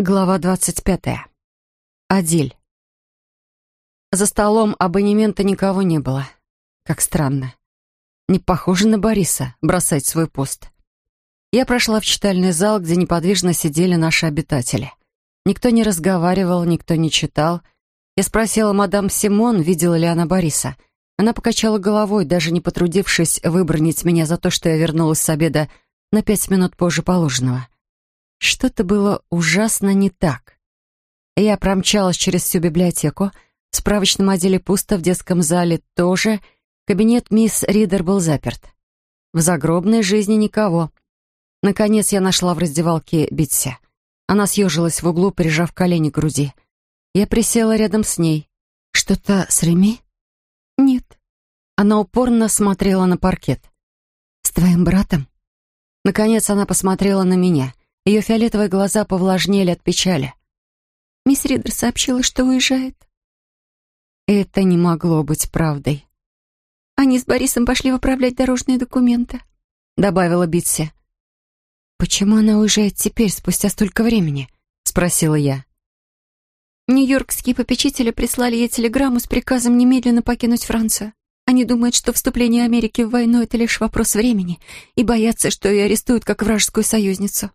Глава двадцать пятая. Адиль. За столом абонемента никого не было. Как странно. Не похоже на Бориса бросать свой пост. Я прошла в читальный зал, где неподвижно сидели наши обитатели. Никто не разговаривал, никто не читал. Я спросила мадам Симон, видела ли она Бориса. Она покачала головой, даже не потрудившись выбронить меня за то, что я вернулась с обеда на пять минут позже положенного. Что-то было ужасно не так. Я промчалась через всю библиотеку. В справочном отделе пусто, в детском зале тоже. Кабинет мисс Ридер был заперт. В загробной жизни никого. Наконец я нашла в раздевалке Битси. Она съежилась в углу, прижав колени к груди. Я присела рядом с ней. «Что-то с Реми?» «Нет». Она упорно смотрела на паркет. «С твоим братом?» Наконец она посмотрела на меня — ее фиолетовые глаза повлажнели от печали. «Мисс Ридер сообщила, что уезжает». Это не могло быть правдой. «Они с Борисом пошли выправлять дорожные документы», — добавила Битси. «Почему она уезжает теперь, спустя столько времени?» — спросила я. Нью-Йоркские попечители прислали ей телеграмму с приказом немедленно покинуть Францию. Они думают, что вступление Америки в войну — это лишь вопрос времени, и боятся, что ее арестуют как вражескую союзницу.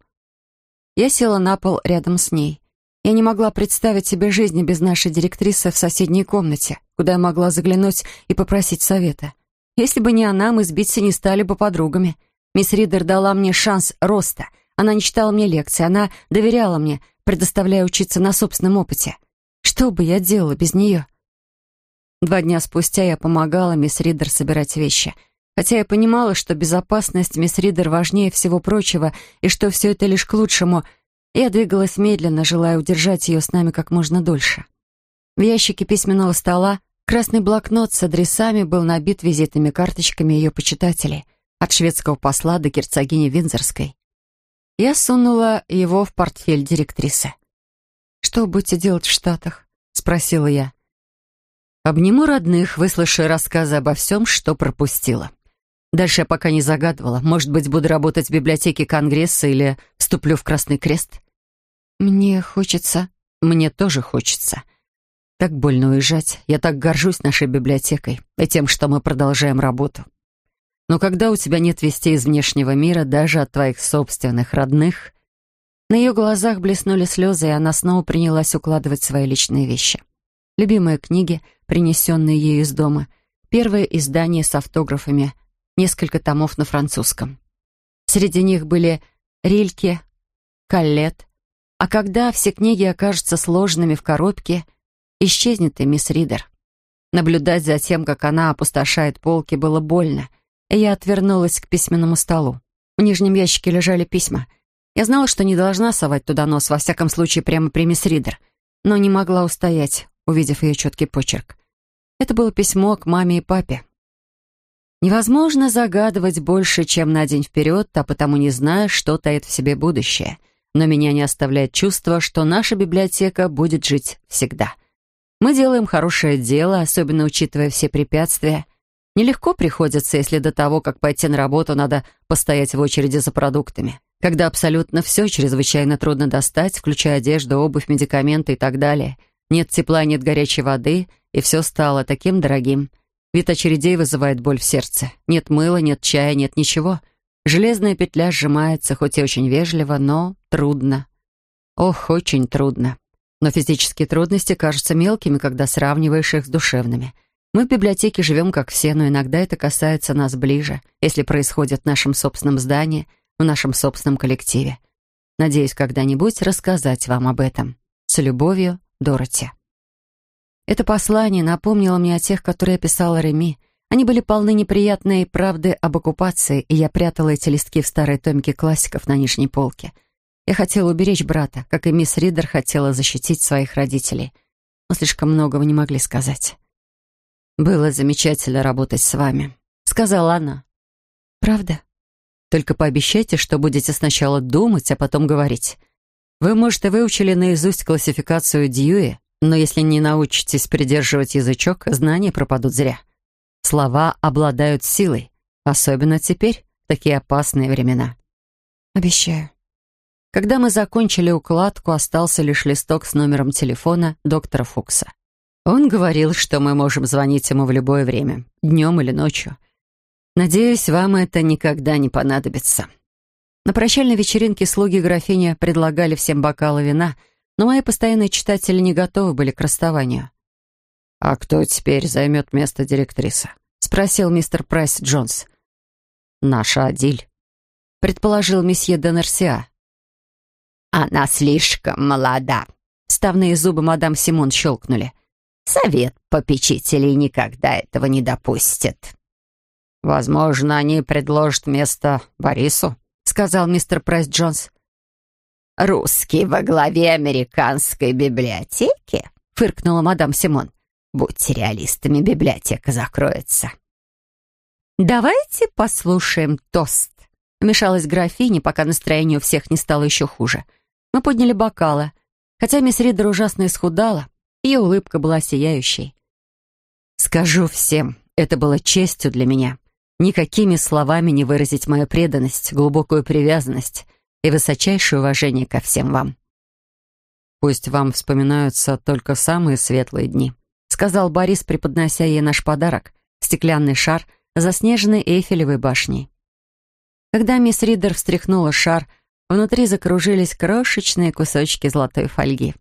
Я села на пол рядом с ней. Я не могла представить себе жизни без нашей директрисы в соседней комнате, куда я могла заглянуть и попросить совета. Если бы не она, мы с Битси не стали бы подругами. Мисс Ридер дала мне шанс роста. Она не читала мне лекции, она доверяла мне, предоставляя учиться на собственном опыте. Что бы я делала без нее? Два дня спустя я помогала мисс Ридер собирать вещи — Хотя я понимала, что безопасность мисс Ридер важнее всего прочего, и что все это лишь к лучшему, я двигалась медленно, желая удержать ее с нами как можно дольше. В ящике письменного стола красный блокнот с адресами был набит визитными карточками ее почитателей, от шведского посла до герцогини Винзорской. Я сунула его в портфель директрисы. «Что будете делать в Штатах?» — спросила я. «Обниму родных, выслушаю рассказы обо всем, что пропустила», Дальше я пока не загадывала. Может быть, буду работать в библиотеке Конгресса или вступлю в Красный Крест. Мне хочется... Мне тоже хочется. Так больно уезжать. Я так горжусь нашей библиотекой и тем, что мы продолжаем работу. Но когда у тебя нет вестей из внешнего мира, даже от твоих собственных родных... На ее глазах блеснули слезы, и она снова принялась укладывать свои личные вещи. Любимые книги, принесенные ею из дома, первое издание с автографами — несколько томов на французском. Среди них были Рильке, Каллет, а когда все книги окажутся сложенными в коробке, исчезнет и мисс Ридер. Наблюдать за тем, как она опустошает полки, было больно, и я отвернулась к письменному столу. В нижнем ящике лежали письма. Я знала, что не должна совать туда нос, во всяком случае, прямо при мисс Ридер, но не могла устоять, увидев ее четкий почерк. Это было письмо к маме и папе. Невозможно загадывать больше, чем на день вперед, а потому не знаю, что таит в себе будущее. Но меня не оставляет чувство, что наша библиотека будет жить всегда. Мы делаем хорошее дело, особенно учитывая все препятствия. Нелегко приходится, если до того, как пойти на работу, надо постоять в очереди за продуктами. Когда абсолютно все чрезвычайно трудно достать, включая одежду, обувь, медикаменты и так далее. Нет тепла, нет горячей воды, и все стало таким дорогим. Вид очередей вызывает боль в сердце. Нет мыла, нет чая, нет ничего. Железная петля сжимается, хоть и очень вежливо, но трудно. Ох, очень трудно. Но физические трудности кажутся мелкими, когда сравниваешь их с душевными. Мы в библиотеке живем как все, но иногда это касается нас ближе, если происходит в нашем собственном здании, в нашем собственном коллективе. Надеюсь, когда-нибудь рассказать вам об этом. С любовью, Дороти. Это послание напомнило мне о тех, которые писала Реми. Они были полны неприятной правды об оккупации, и я прятала эти листки в старые томики классиков на нижней полке. Я хотела уберечь брата, как и мисс Ридер хотела защитить своих родителей. Но слишком многого не могли сказать. «Было замечательно работать с вами», — сказала она. «Правда?» «Только пообещайте, что будете сначала думать, а потом говорить. Вы, может, и выучили наизусть классификацию Дьюи, но если не научитесь придерживать язычок, знания пропадут зря. Слова обладают силой, особенно теперь, в такие опасные времена. Обещаю. Когда мы закончили укладку, остался лишь листок с номером телефона доктора Фукса. Он говорил, что мы можем звонить ему в любое время, днем или ночью. Надеюсь, вам это никогда не понадобится. На прощальной вечеринке слуги графиня предлагали всем бокалы вина, но мои постоянные читатели не готовы были к расставанию. «А кто теперь займет место директрисы?» — спросил мистер Прайс Джонс. «Наша Одиль», — предположил месье де Нерсиа. «Она слишком молода», — вставные зубы мадам Симон щелкнули. «Совет попечителей никогда этого не допустит». «Возможно, они предложат место Борису», — сказал мистер Прайс Джонс. «Русский во главе американской библиотеки?» — фыркнула мадам Симон. «Будьте реалистами, библиотека закроется». «Давайте послушаем тост», — вмешалась графиня, пока настроение у всех не стало еще хуже. Мы подняли бокалы. Хотя мисс Ридер ужасно исхудала, ее улыбка была сияющей. «Скажу всем, это было честью для меня. Никакими словами не выразить мою преданность, глубокую привязанность и высочайшее уважение ко всем вам. «Пусть вам вспоминаются только самые светлые дни», сказал Борис, преподнося ей наш подарок — стеклянный шар, заснеженный Эйфелевой башней. Когда мисс Ридер встряхнула шар, внутри закружились крошечные кусочки золотой фольги.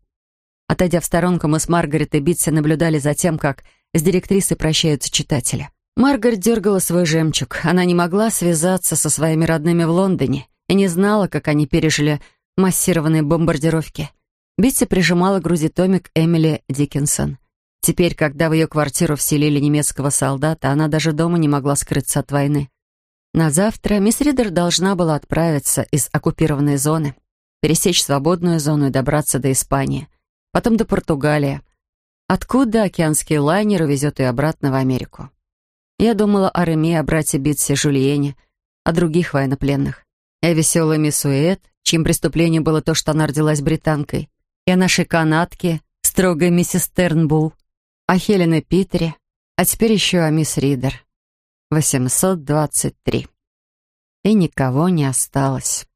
Отойдя в сторонку, мы с Маргаретой Битси наблюдали за тем, как с директрисой прощаются читатели. Маргарет дергала свой жемчуг. Она не могла связаться со своими родными в Лондоне и не знала, как они пережили массированные бомбардировки. Битси прижимала к груди томик Эмили Диккенсон. Теперь, когда в ее квартиру вселили немецкого солдата, она даже дома не могла скрыться от войны. На завтра мисс Ридер должна была отправиться из оккупированной зоны, пересечь свободную зону и добраться до Испании, потом до Португалии, откуда океанский лайнер увезет ее обратно в Америку. Я думала о Реме, о брате Битсе, Жульене, о других военнопленных. И о веселой мисс Уэт, чьим преступлением было то, что она родилась британкой, и о нашей канатке, строгой миссис Тернбул, о Хелене Питере, а теперь еще о мисс Ридер. 823. И никого не осталось.